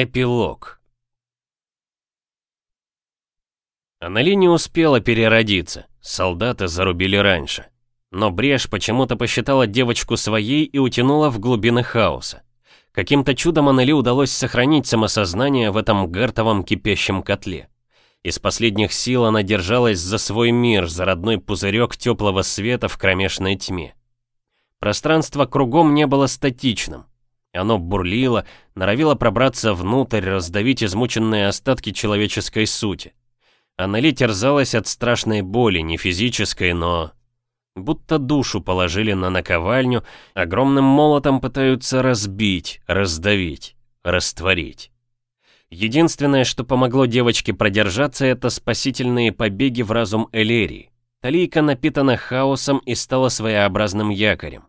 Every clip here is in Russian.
Эпилог. Аннели не успела переродиться, солдаты зарубили раньше. Но Брешь почему-то посчитала девочку своей и утянула в глубины хаоса. Каким-то чудом Аннели удалось сохранить самосознание в этом гартовом кипящем котле. Из последних сил она держалась за свой мир, за родной пузырек теплого света в кромешной тьме. Пространство кругом не было статичным, оно бурлило, норовило пробраться внутрь, раздавить измученные остатки человеческой сути. Аннели терзалась от страшной боли, не физической, но... Будто душу положили на наковальню, огромным молотом пытаются разбить, раздавить, растворить. Единственное, что помогло девочке продержаться, это спасительные побеги в разум Элерии. Талийка напитана хаосом и стала своеобразным якорем.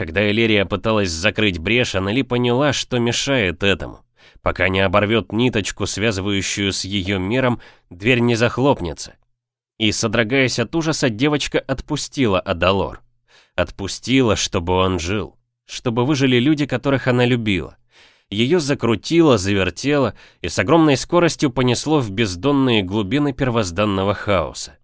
Когда Элерия пыталась закрыть брешь, Аннели поняла, что мешает этому. Пока не оборвет ниточку, связывающую с ее миром, дверь не захлопнется. И, содрогаясь от ужаса, девочка отпустила Адалор. Отпустила, чтобы он жил. Чтобы выжили люди, которых она любила. Ее закрутило, завертело и с огромной скоростью понесло в бездонные глубины первозданного хаоса.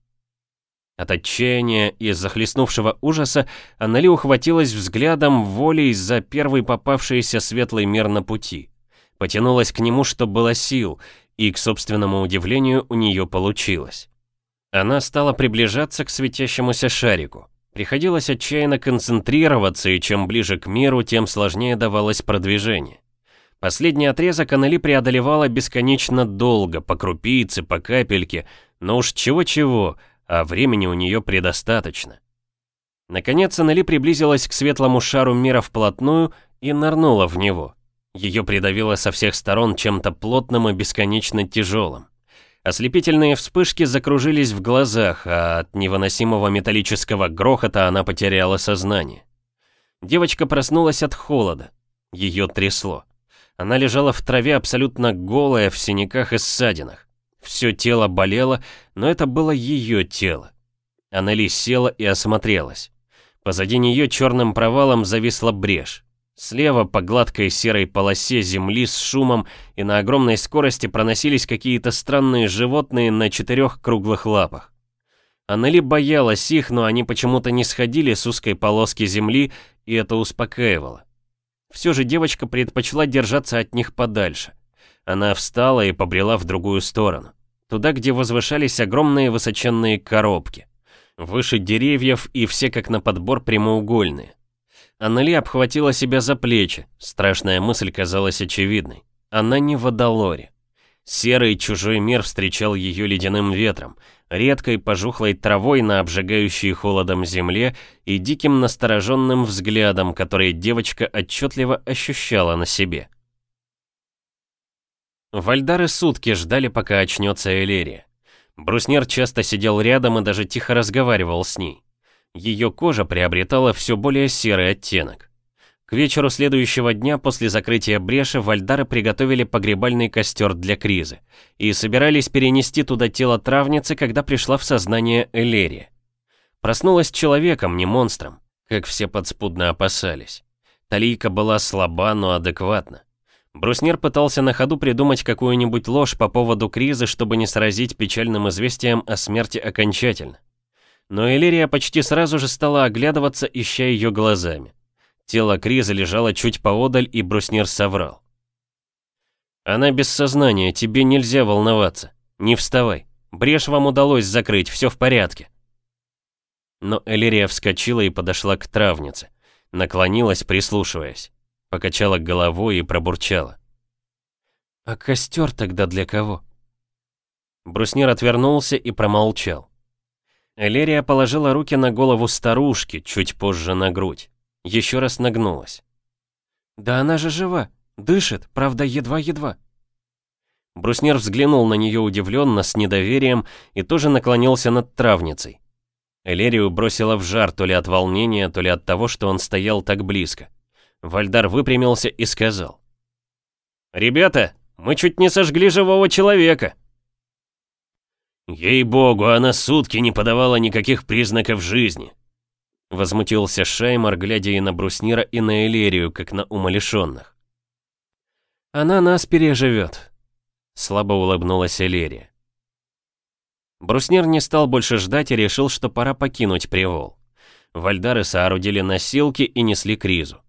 От отчаяния и захлестнувшего ужаса Аннели ухватилась взглядом волей за первый попавшийся светлый мир на пути. Потянулась к нему, что было сил, и, к собственному удивлению, у нее получилось. Она стала приближаться к светящемуся шарику. Приходилось отчаянно концентрироваться, и чем ближе к миру, тем сложнее давалось продвижение. Последний отрезок Аннели преодолевала бесконечно долго, по крупице, по капельке, но уж чего-чего, а времени у нее предостаточно. Наконец Аннели приблизилась к светлому шару мира вплотную и нырнула в него. Ее придавило со всех сторон чем-то плотным и бесконечно тяжелым. Ослепительные вспышки закружились в глазах, а от невыносимого металлического грохота она потеряла сознание. Девочка проснулась от холода. Ее трясло. Она лежала в траве абсолютно голая, в синяках и ссадинах. Все тело болело, но это было ее тело. Аннели села и осмотрелась. Позади нее черным провалом зависла брешь. Слева по гладкой серой полосе земли с шумом и на огромной скорости проносились какие-то странные животные на четырех круглых лапах. Аннели боялась их, но они почему-то не сходили с узкой полоски земли, и это успокаивало. Все же девочка предпочла держаться от них подальше. Она встала и побрела в другую сторону туда, где возвышались огромные высоченные коробки. Выше деревьев и все как на подбор прямоугольные. Аннели обхватила себя за плечи, страшная мысль казалась очевидной. Она не в Адалоре. Серый чужой мир встречал ее ледяным ветром, редкой пожухлой травой на обжигающей холодом земле и диким настороженным взглядом, который девочка отчетливо ощущала на себе. Вальдары сутки ждали, пока очнется Элерия. Бруснер часто сидел рядом и даже тихо разговаривал с ней. Ее кожа приобретала все более серый оттенок. К вечеру следующего дня после закрытия бреши вальдары приготовили погребальный костер для Кризы и собирались перенести туда тело травницы, когда пришла в сознание Элерия. Проснулась человеком, не монстром, как все подспудно опасались. Талийка была слаба, но адекватна. Бруснир пытался на ходу придумать какую-нибудь ложь по поводу Кризы, чтобы не сразить печальным известием о смерти окончательно. Но Элирия почти сразу же стала оглядываться, ища ее глазами. Тело Криза лежало чуть поодаль, и Бруснир соврал. «Она без сознания, тебе нельзя волноваться. Не вставай. Брешь вам удалось закрыть, все в порядке». Но Элирия вскочила и подошла к травнице. Наклонилась, прислушиваясь. Покачала головой и пробурчала. «А костер тогда для кого?» Бруснир отвернулся и промолчал. Элерия положила руки на голову старушки, чуть позже на грудь. Еще раз нагнулась. «Да она же жива, дышит, правда, едва-едва». Бруснер взглянул на нее удивленно, с недоверием, и тоже наклонился над травницей. Элерию бросила в жар то ли от волнения, то ли от того, что он стоял так близко. Вальдар выпрямился и сказал. «Ребята, мы чуть не сожгли живого человека!» «Ей-богу, она сутки не подавала никаких признаков жизни!» Возмутился Шаймар, глядя и на Бруснира, и на Элерию, как на умалишенных. «Она нас переживет», — слабо улыбнулась Элерия. Бруснир не стал больше ждать и решил, что пора покинуть привол. Вальдары соорудили носилки и несли кризу.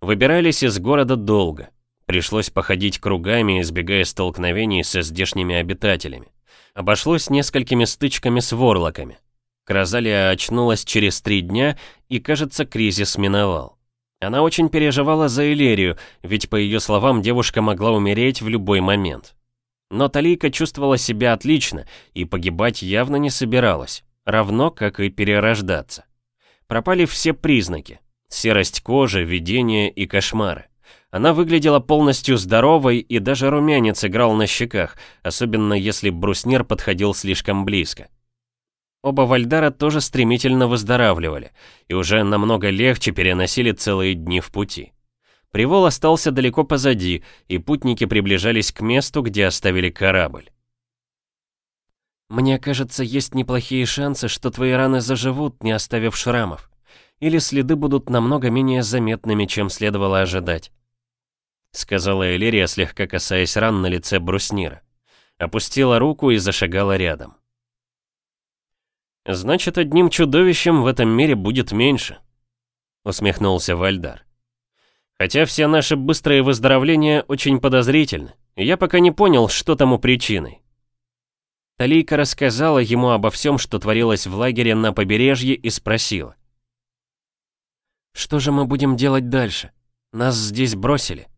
Выбирались из города долго. Пришлось походить кругами, избегая столкновений со здешними обитателями. Обошлось несколькими стычками с ворлоками. Кразалия очнулась через три дня, и, кажется, кризис миновал. Она очень переживала за Элерию, ведь, по ее словам, девушка могла умереть в любой момент. Но Талийка чувствовала себя отлично и погибать явно не собиралась, равно как и перерождаться. Пропали все признаки, Серость кожи, видения и кошмары. Она выглядела полностью здоровой и даже румянец играл на щеках, особенно если бруснер подходил слишком близко. Оба Вальдара тоже стремительно выздоравливали и уже намного легче переносили целые дни в пути. Привол остался далеко позади, и путники приближались к месту, где оставили корабль. «Мне кажется, есть неплохие шансы, что твои раны заживут, не оставив шрамов», или следы будут намного менее заметными, чем следовало ожидать. Сказала Элирия, слегка касаясь ран на лице бруснира. Опустила руку и зашагала рядом. «Значит, одним чудовищем в этом мире будет меньше», — усмехнулся Вальдар. «Хотя все наши быстрые выздоровления очень подозрительны, я пока не понял, что тому причиной». Талийка рассказала ему обо всем, что творилось в лагере на побережье, и спросила. Что же мы будем делать дальше? Нас здесь бросили.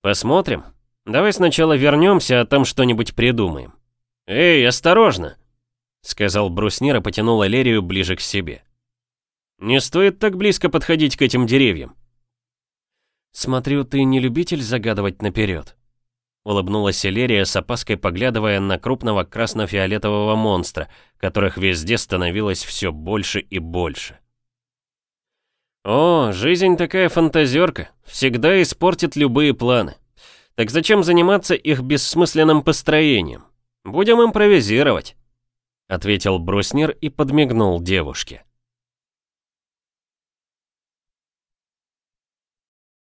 Посмотрим. Давай сначала вернемся, а там что-нибудь придумаем. Эй, осторожно! Сказал бруснир и потянул Алерию ближе к себе. Не стоит так близко подходить к этим деревьям. Смотрю, ты не любитель загадывать наперед. Улыбнулась Элерия с опаской, поглядывая на крупного красно-фиолетового монстра, которых везде становилось все больше и больше. О, жизнь такая фантазерка, всегда испортит любые планы. Так зачем заниматься их бессмысленным построением? Будем импровизировать, ответил бруснир и подмигнул девушке.